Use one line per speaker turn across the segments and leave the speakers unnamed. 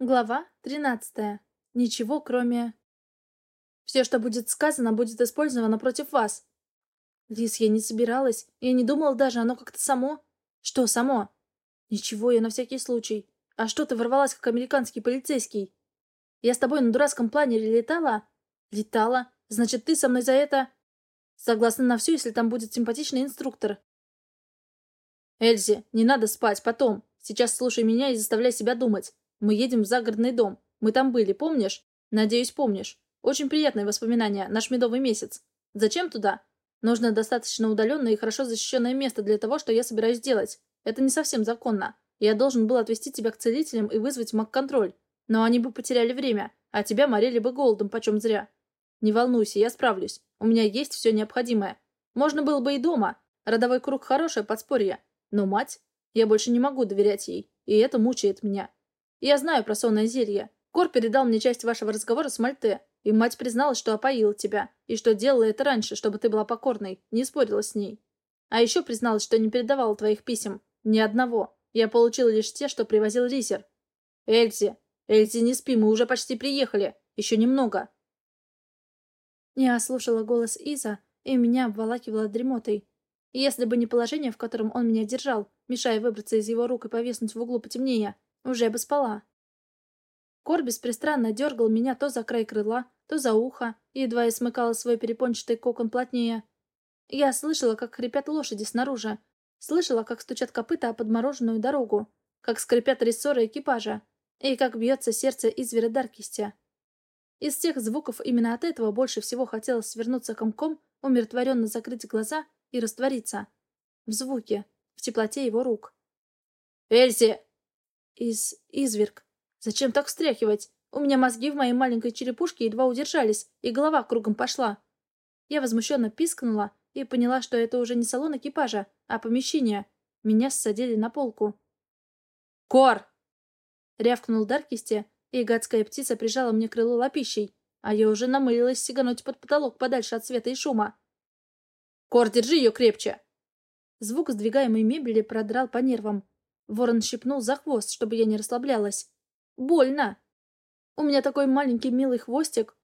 Глава 13. Ничего, кроме... Все, что будет сказано, будет использовано против вас. Лис, я не собиралась. Я не думала даже, оно как-то само. Что само? Ничего, я на всякий случай. А что ты ворвалась, как американский полицейский? Я с тобой на дурацком планере летала? Летала. Значит, ты со мной за это... Согласна на все, если там будет симпатичный инструктор. Эльзи, не надо спать, потом. Сейчас слушай меня и заставляй себя думать. Мы едем в загородный дом. Мы там были, помнишь? Надеюсь, помнишь. Очень приятные воспоминания, наш медовый месяц. Зачем туда? Нужно достаточно удаленное и хорошо защищенное место для того, что я собираюсь делать. Это не совсем законно. Я должен был отвезти тебя к целителям и вызвать маг-контроль. Но они бы потеряли время, а тебя морили бы голодом почем зря. Не волнуйся, я справлюсь. У меня есть все необходимое. Можно было бы и дома. Родовой круг хорошее подспорье. Но мать... Я больше не могу доверять ей, и это мучает меня. Я знаю про сонное зелье. Кор передал мне часть вашего разговора с Мальте, и мать призналась, что опоила тебя, и что делала это раньше, чтобы ты была покорной, не спорила с ней. А еще призналась, что не передавала твоих писем. Ни одного. Я получил лишь те, что привозил Ризер. Эльзи, Эльзи, не спи, мы уже почти приехали. Еще немного. Я слушала голос Иза, и меня обволакивала дремотой. Если бы не положение, в котором он меня держал, мешая выбраться из его рук и повеснуть в углу потемнее, уже бы спала. Кор беспристрастно дергал меня то за край крыла, то за ухо, и едва я смыкала свой перепончатый кокон плотнее. Я слышала, как хрипят лошади снаружи, слышала, как стучат копыта о подмороженную дорогу, как скрипят рессоры экипажа, и как бьется сердце извера Даркистя. Из всех звуков именно от этого больше всего хотелось свернуться комком, умиротворенно закрыть глаза и раствориться. В звуке, в теплоте его рук. «Эльзи!» «Из... изверг. Зачем так встряхивать? У меня мозги в моей маленькой черепушке едва удержались, и голова кругом пошла». Я возмущенно пискнула и поняла, что это уже не салон экипажа, а помещение. Меня ссадили на полку. «Кор!» Рявкнул Даркисте, и гадская птица прижала мне крыло лапищей, а я уже намылилась сигануть под потолок подальше от света и шума. Кор, держи ее крепче!» Звук сдвигаемой мебели продрал по нервам. Ворон щипнул за хвост, чтобы я не расслаблялась. «Больно!» У меня такой маленький милый хвостик.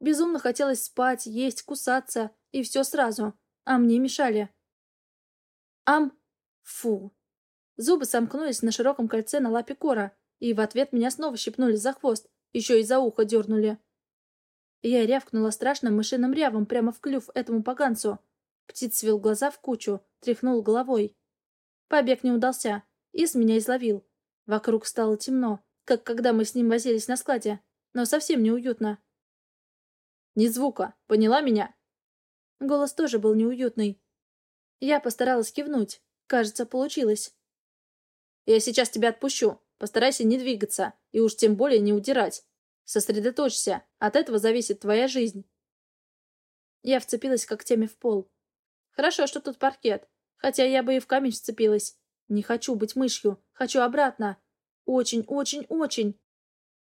Безумно хотелось спать, есть, кусаться, и все сразу. А мне мешали. Ам... Фу. Зубы сомкнулись на широком кольце на лапе кора, и в ответ меня снова щипнули за хвост, еще и за ухо дернули. Я рявкнула страшным мышиным рявом прямо в клюв этому поганцу, Птиц свел глаза в кучу, тряхнул головой. Побег не удался. Ис меня изловил. Вокруг стало темно, как когда мы с ним возились на складе, но совсем неуютно. «Ни звука, поняла меня?» Голос тоже был неуютный. Я постаралась кивнуть. Кажется, получилось. «Я сейчас тебя отпущу. Постарайся не двигаться, и уж тем более не удирать. Сосредоточься, от этого зависит твоя жизнь». Я вцепилась когтями в пол. Хорошо, что тут паркет. Хотя я бы и в камень вцепилась. Не хочу быть мышью. Хочу обратно. Очень, очень, очень.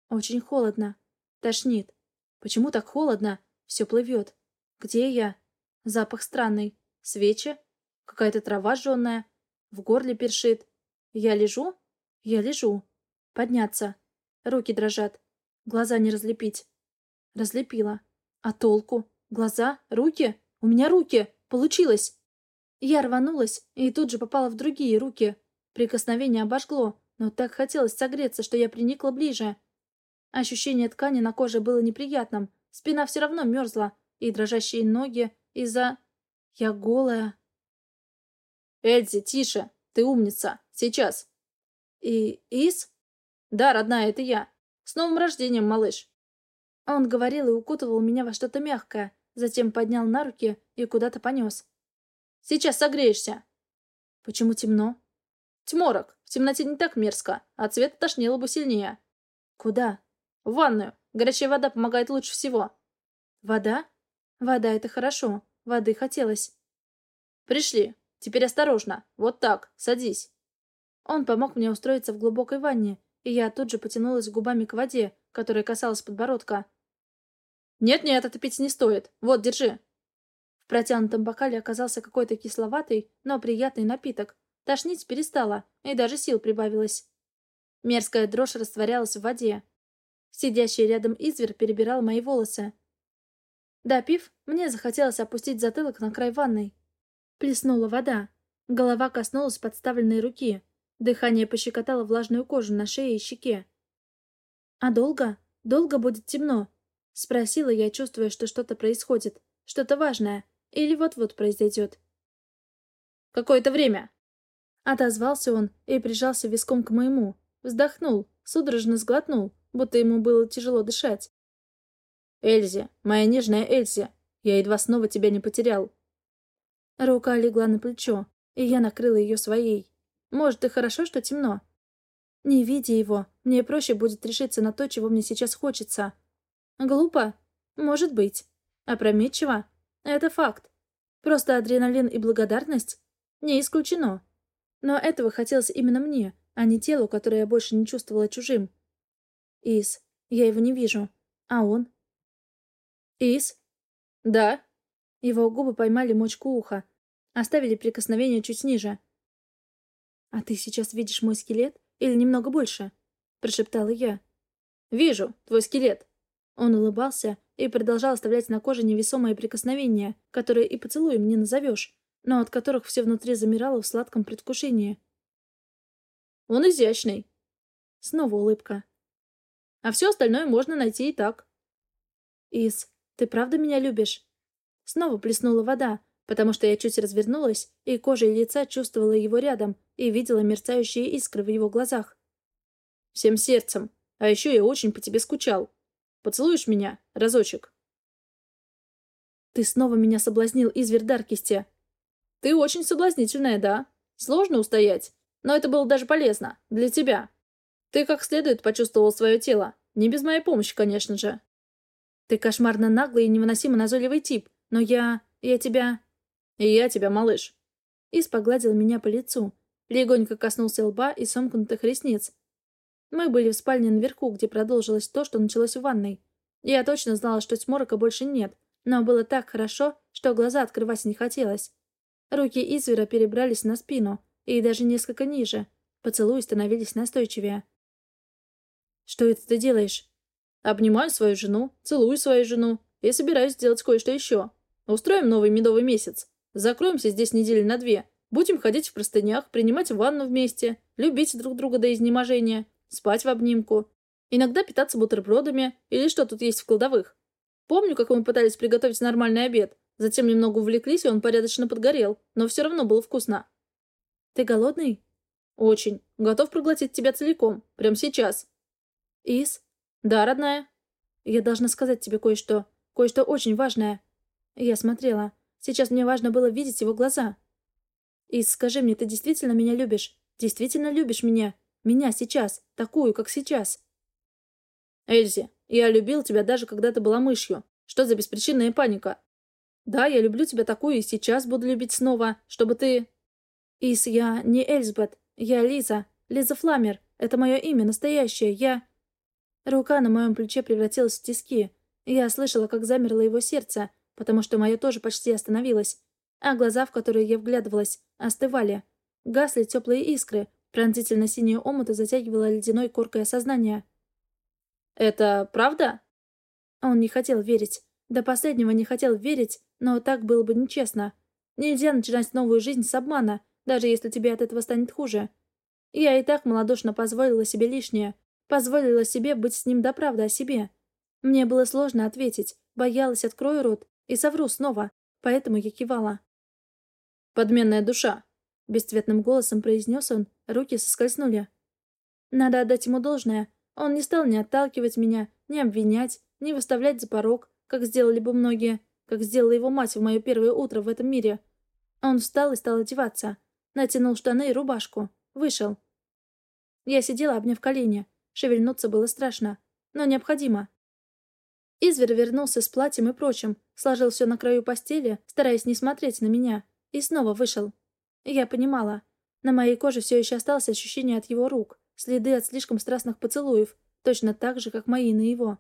Очень холодно. Тошнит. Почему так холодно? Все плывет. Где я? Запах странный. Свечи? Какая-то трава жженая. В горле першит. Я лежу? Я лежу. Подняться. Руки дрожат. Глаза не разлепить. Разлепила. А толку? Глаза? Руки? У меня руки! Получилось! Я рванулась и тут же попала в другие руки. Прикосновение обожгло, но так хотелось согреться, что я приникла ближе. Ощущение ткани на коже было неприятным, спина все равно мерзла, и дрожащие ноги из-за... Я голая. «Эльзи, тише! Ты умница! Сейчас!» «И... Ис?» «Да, родная, это я. С новым рождением, малыш!» Он говорил и укутывал меня во что-то мягкое, затем поднял на руки и куда-то понес. «Сейчас согреешься!» «Почему темно?» «Тьморок. В темноте не так мерзко, а цвет тошнило бы сильнее». «Куда?» «В ванную. Горячая вода помогает лучше всего». «Вода? Вода — это хорошо. Воды хотелось». «Пришли. Теперь осторожно. Вот так. Садись». Он помог мне устроиться в глубокой ванне, и я тут же потянулась губами к воде, которая касалась подбородка. «Нет-нет, это пить не стоит. Вот, держи». Протянутом бокале оказался какой-то кисловатый, но приятный напиток. Тошнить перестала, и даже сил прибавилось. Мерзкая дрожь растворялась в воде. Сидящий рядом извер перебирал мои волосы. Допив, мне захотелось опустить затылок на край ванной. Плеснула вода. Голова коснулась подставленной руки. Дыхание пощекотало влажную кожу на шее и щеке. «А долго? Долго будет темно?» — спросила я, чувствуя, что что-то происходит. Что-то важное. Или вот-вот произойдет.
«Какое-то время!»
Отозвался он и прижался виском к моему. Вздохнул, судорожно сглотнул, будто ему было тяжело дышать.
«Эльзи, моя нежная Эльзи, я едва снова тебя не потерял».
Рука легла на плечо, и я накрыла ее своей. Может, и хорошо, что темно. Не видя его, мне проще будет решиться на то, чего мне сейчас хочется. Глупо? Может быть. Опрометчиво? Это факт. Просто адреналин и благодарность? Не исключено. Но этого хотелось именно мне, а не телу, которое я больше не чувствовала чужим. Ис, я его не вижу. А он? Ис?
Да.
Его губы поймали мочку уха, оставили прикосновение чуть ниже. «А ты сейчас видишь мой скелет? Или немного больше?» — прошептала я.
«Вижу, твой скелет».
Он улыбался и продолжал оставлять на коже невесомые прикосновения, которые и поцелуем не назовешь, но от которых все внутри замирало в сладком предвкушении.
«Он изящный».
Снова улыбка.
«А все остальное можно найти и так».
«Ис, ты правда меня любишь?» Снова плеснула вода, потому что я чуть развернулась и кожей лица чувствовала его рядом и видела мерцающие искры в его глазах.
«Всем сердцем. А еще я очень по тебе скучал. Поцелуешь меня? Разочек?»
«Ты снова меня соблазнил, изверь Даркисти!»
«Ты очень соблазнительная, да. Сложно устоять. Но это было даже полезно. Для тебя. Ты как следует почувствовал свое тело. Не без моей помощи, конечно же».
«Ты кошмарно наглый и невыносимо назойливый тип. Но я... я тебя...»
«И я тебя, малыш».
Ис погладил меня по лицу. Легонько коснулся лба и сомкнутых ресниц. Мы были в спальне наверху, где продолжилось то, что началось в ванной. Я точно знала, что сморока больше нет, но было так хорошо, что глаза открывать не хотелось. Руки Извера перебрались на спину, и даже несколько ниже. Поцелуи становились настойчивее.
«Что это ты делаешь?» «Обнимаю свою жену, целую свою жену и собираюсь сделать кое-что еще. Устроим новый медовый месяц. Закроемся здесь недели на две. Будем ходить в простынях, принимать ванну вместе, любить друг друга до изнеможения, спать в обнимку. Иногда питаться бутербродами или что тут есть в кладовых. Помню, как мы пытались приготовить нормальный обед. Затем немного увлеклись, и он порядочно подгорел, но все равно было вкусно.
«Ты голодный?»
«Очень. Готов проглотить тебя целиком. Прямо сейчас».
«Ис?»
«Да, родная?»
«Я должна сказать тебе кое-что. Кое-что очень важное». Я смотрела. Сейчас мне важно было видеть его глаза. «Ис, скажи мне, ты действительно меня любишь? Действительно любишь меня? Меня сейчас, такую, как сейчас?»
«Эльзи, я любил тебя даже когда ты была мышью. Что за беспричинная паника? Да, я люблю тебя такую и сейчас буду любить снова, чтобы ты...»
«Ис, я не Эльзбет. Я Лиза. Лиза Фламер. Это мое имя, настоящее. Я...» Рука на моем плече превратилась в тиски. Я слышала, как замерло его сердце, потому что мое тоже почти остановилось. А глаза, в которые я вглядывалась, остывали. Гасли теплые искры, пронзительно-синие омуты затягивало ледяной коркой осознания.
«Это правда?»
Он не хотел верить. До последнего не хотел верить, но так было бы нечестно. Нельзя начинать новую жизнь с обмана, даже если тебе от этого станет хуже. Я и так малодушно позволила себе лишнее. Позволила себе быть с ним до правды о себе. Мне было сложно ответить. Боялась, открою рот и совру снова. Поэтому я кивала.
«Подменная душа», —
бесцветным голосом произнес он. Руки соскользнули. Надо отдать ему должное. Он не стал ни отталкивать меня, ни обвинять, ни выставлять за порог, как сделали бы многие, как сделала его мать в мое первое утро в этом мире. Он встал и стал одеваться. Натянул штаны и рубашку. Вышел. Я сидела, обняв колени. Шевельнуться было страшно. Но необходимо. Извер вернулся с платьем и прочим, сложил все на краю постели, стараясь не смотреть на меня, и снова вышел. Я понимала. На моей коже все еще осталось ощущение от его рук, следы от слишком страстных поцелуев, точно так же, как мои на его.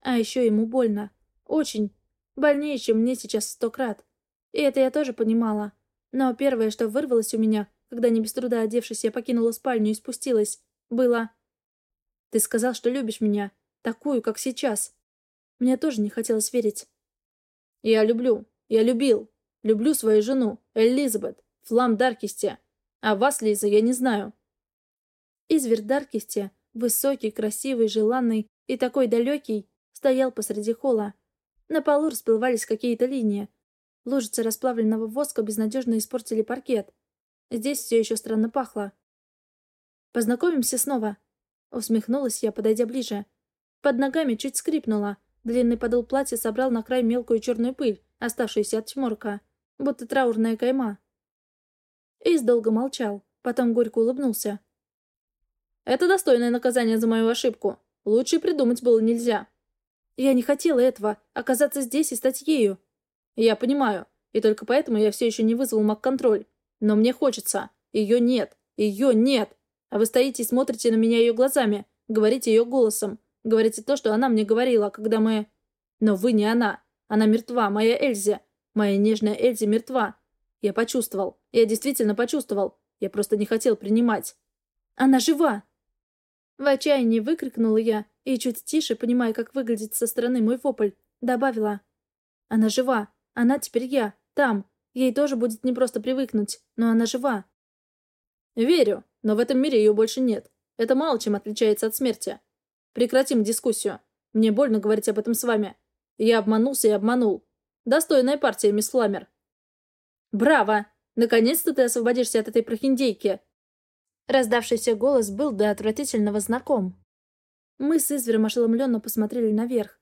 А еще ему больно. Очень. Больнее, чем мне сейчас сто крат. И это я тоже понимала. Но первое, что вырвалось у меня, когда не без труда одевшись, я покинула спальню и спустилась, было
Ты сказал, что любишь меня, такую, как сейчас. Мне тоже не хотелось верить.
Я люблю. Я любил. Люблю свою жену, Элизабет, Флам Даркисте. А вас, Лиза, я не знаю.
Изверь Даркисте, высокий, красивый, желанный и такой далекий, стоял посреди холла. На полу расплывались какие-то линии. Лужицы расплавленного воска безнадежно испортили паркет. Здесь все еще странно пахло. «Познакомимся снова», — усмехнулась я, подойдя ближе. Под ногами чуть скрипнуло. Длинный подол платья собрал на край мелкую черную пыль, оставшуюся от чморка, будто траурная кайма. Эйс долго молчал, потом горько улыбнулся.
«Это достойное наказание за мою ошибку. Лучше придумать было нельзя».
«Я не хотела этого, оказаться здесь и стать ею».
«Я понимаю, и только поэтому я все еще не вызвал маг-контроль. Но мне хочется. Ее нет. Ее нет. А вы стоите и смотрите на меня ее глазами, говорите ее голосом, говорите то, что она мне говорила, когда мы... Но вы не она. Она мертва, моя Эльзи. Моя нежная Эльзи мертва. Я почувствовал. Я действительно почувствовал. Я просто не хотел принимать.
Она жива!» В отчаянии выкрикнула я и чуть тише, понимая, как выглядит со стороны мой вопль, добавила. «Она жива. Она теперь я. Там. Ей тоже будет непросто привыкнуть, но она жива».
«Верю, но в этом мире ее больше нет. Это мало чем отличается от смерти. Прекратим дискуссию. Мне больно говорить об этом с вами. Я обманулся и обманул. Достойная партия, мисс Фламер. Браво! Наконец-то ты освободишься от этой прохиндейки.
Раздавшийся голос был до отвратительного знаком. Мы с Извером ошеломленно посмотрели наверх.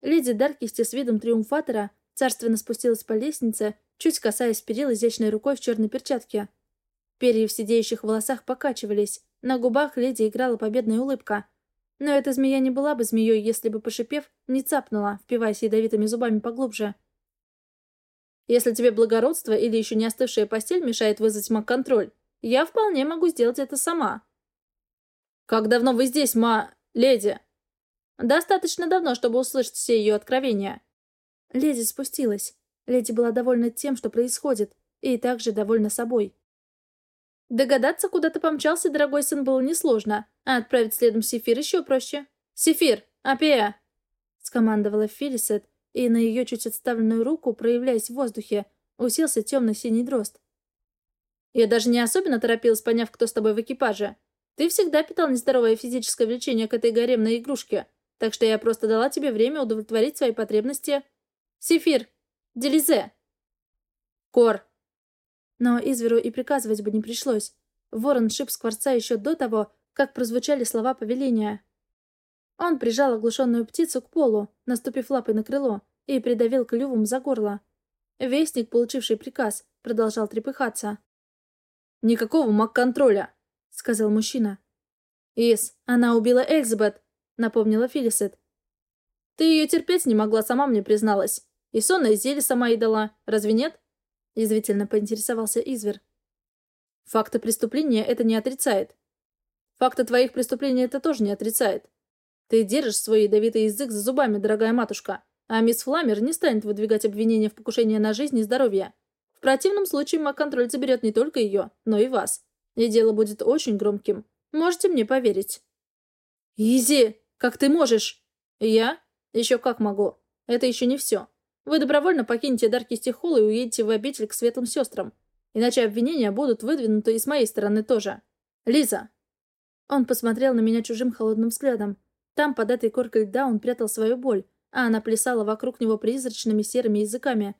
Леди Даркисти с видом триумфатора царственно спустилась по лестнице, чуть касаясь перил изящной рукой в черной перчатке. Перья в сидеющих волосах покачивались, на губах леди играла победная улыбка. Но эта змея не была бы змеей, если бы, пошипев, не цапнула, впиваясь ядовитыми зубами поглубже.
«Если тебе благородство или еще не остывшая постель мешает вызвать маг-контроль, я вполне могу сделать это сама». «Как давно вы здесь, ма... леди?» «Достаточно давно, чтобы услышать все ее откровения».
Леди спустилась. Леди была довольна тем, что происходит, и также довольна собой.
Догадаться, куда ты помчался, дорогой сын, было несложно, а отправить следом Сефир еще проще. «Сефир! Апея!» — скомандовала Филисет, и на ее чуть отставленную руку, проявляясь в воздухе, уселся темно-синий дрозд. «Я даже не особенно торопилась, поняв, кто с тобой в экипаже. Ты всегда питал нездоровое физическое влечение к этой гаремной игрушке, так что я просто дала тебе время удовлетворить свои потребности. Сефир! Делизе!» «Кор!»
Но Изверу и приказывать бы не пришлось. Ворон шип скворца еще до того, как прозвучали слова повеления. Он прижал оглушенную птицу к полу, наступив лапой на крыло, и придавил клювом за горло. Вестник, получивший приказ, продолжал трепыхаться.
«Никакого маг-контроля», — сказал мужчина.
«Ис, она убила Эльзабет», — напомнила Филисет.
«Ты ее терпеть не могла, сама мне призналась. И сонное зелье сама и дала. Разве нет?» — язвительно поинтересовался Извер. «Факты преступления это не отрицает. Факты твоих преступлений это тоже не отрицает. Ты держишь свой ядовитый язык за зубами, дорогая матушка, а мисс Фламер не станет выдвигать обвинения в покушении на жизнь и здоровье. В противном случае маг-контроль заберет не только ее, но и вас. И дело будет очень громким. Можете мне поверить». «Изи, как ты можешь?» «Я? Еще как могу. Это еще не все. Вы добровольно покинете Даркисти Холл и уедете в обитель к светлым сестрам. Иначе обвинения будут выдвинуты и с моей стороны тоже. Лиза!»
Он посмотрел на меня чужим холодным взглядом. Там, под этой коркой льда, он прятал свою боль, а она плясала вокруг него призрачными серыми языками,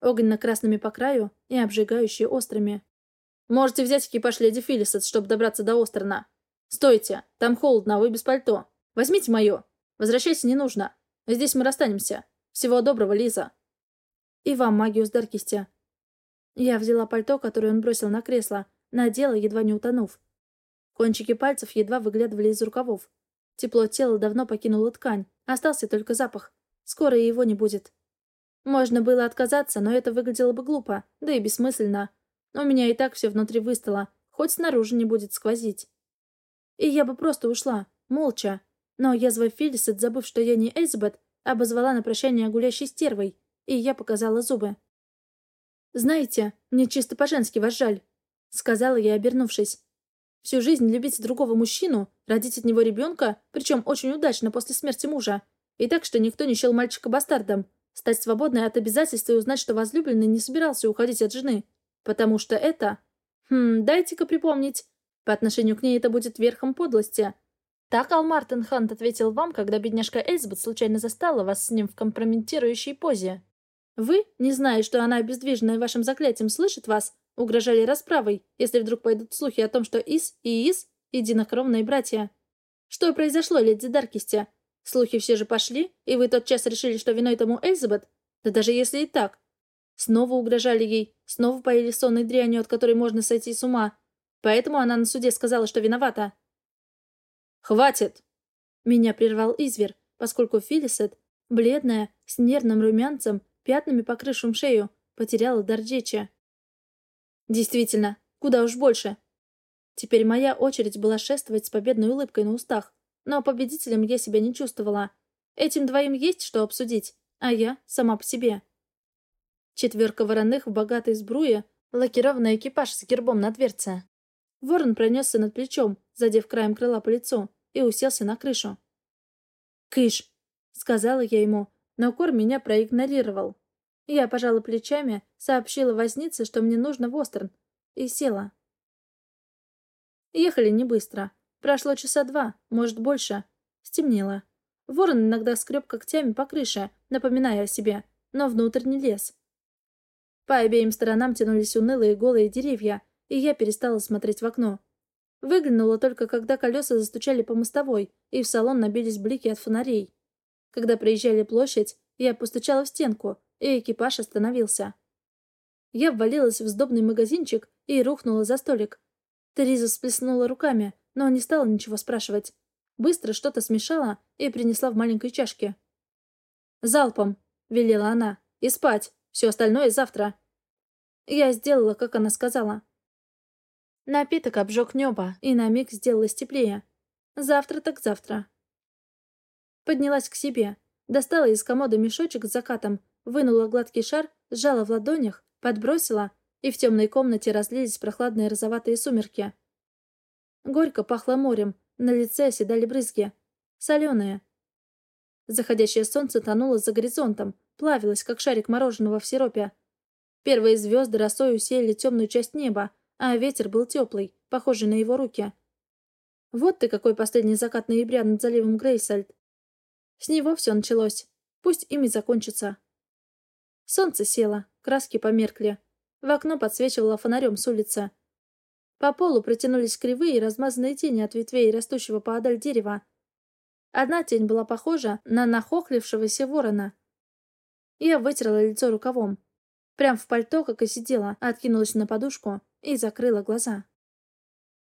огненно-красными по краю и обжигающие острыми.
«Можете взять экипаж леди Филлисет, чтобы добраться до Острона. Стойте, там холодно, а вы без пальто. Возьмите мое. Возвращайся не нужно. Здесь мы расстанемся. Всего доброго, Лиза!»
«И вам, Магиус Даркисти!» Я взяла пальто, которое он бросил на кресло, надела, едва не утонув. Кончики пальцев едва выглядывали из рукавов. Тепло тела давно покинуло ткань, остался только запах. Скоро его не будет. Можно было отказаться, но это выглядело бы глупо, да и бессмысленно. У меня и так все внутри выстало, хоть снаружи не будет сквозить. И я бы просто ушла, молча. Но язва Филлисет, забыв, что я не Эльзабет, Обозвала на прощание гулящей стервой, и я показала зубы. «Знаете, мне чисто по-женски вас жаль», — сказала я, обернувшись. «Всю жизнь любить другого мужчину,
Родить от него ребенка, причем очень удачно после смерти мужа. И так, что никто не счел мальчика бастардом. Стать свободной от обязательств и узнать, что возлюбленный не собирался уходить от жены. Потому что это... Хм, дайте-ка припомнить. По отношению к ней это будет верхом подлости. Так Алмартен Хант ответил вам, когда бедняжка Эльзбет случайно застала вас с ним в компрометирующей позе. Вы, не зная, что она, обездвиженная вашим заклятием, слышит вас, угрожали расправой, если вдруг пойдут слухи о том, что Ис и Ис — единокровные братья. Что произошло, леди Даркисте? Слухи все же пошли, и вы тотчас решили, что виной тому Эльзабет? Да даже если и так. Снова угрожали ей, снова поели сонной дрянью, от которой можно сойти с ума. Поэтому она на суде сказала, что виновата. «Хватит!» Меня прервал Извер, поскольку Филисет, бледная, с нервным румянцем, пятнами покрывшим шею, потеряла дар речи. Действительно, куда уж больше. Теперь моя очередь была шествовать с победной улыбкой на устах, но победителем я себя не чувствовала. Этим двоим есть что обсудить, а я сама по себе. Четверка вороных в богатой сбруе, лакированный экипаж с гербом на дверце. Ворон пронесся над плечом, задев краем крыла по лицу, и уселся на крышу. «Кыш!» — сказала я ему, но Кор меня проигнорировал. Я пожала плечами, сообщила вознице, что мне нужно в Остерн, и села. Ехали не быстро. Прошло часа два, может, больше. Стемнело. Ворон иногда скреб когтями по крыше, напоминая о себе, но внутрь не лез. По обеим сторонам тянулись унылые голые деревья, и я перестала смотреть в окно. Выглянула только, когда колеса застучали по мостовой, и в салон набились блики от фонарей. Когда проезжали площадь, я постучала в стенку, и экипаж остановился. Я ввалилась в сдобный магазинчик и рухнула за столик. Тереза сплеснула руками, но не стала ничего спрашивать. Быстро что-то смешала и принесла в маленькой чашке. «Залпом!» — велела она. «И спать! Все остальное завтра!» Я сделала, как она сказала. Напиток обжег небо, и на миг сделалось теплее. Завтра так завтра. Поднялась к себе, достала из комода мешочек с закатом, вынула гладкий шар, сжала в ладонях, подбросила, и в темной комнате разлились прохладные розоватые сумерки. Горько пахло морем, на лице оседали брызги. Соленые. Заходящее солнце тонуло за горизонтом, плавилось, как шарик мороженого в сиропе. Первые звезды росой усеяли темную часть неба, а ветер был теплый, похожий на его руки. Вот ты какой последний закат ноября над заливом Грейсальд. С него все началось. Пусть ими закончится. Солнце село, краски померкли. В окно подсвечивало фонарем с улицы. По полу протянулись кривые и размазанные тени от ветвей растущего поодаль дерева. Одна тень была похожа на нахохлившегося ворона. Я вытерла лицо рукавом. Прям в пальто, как и сидела, откинулась на подушку и закрыла глаза.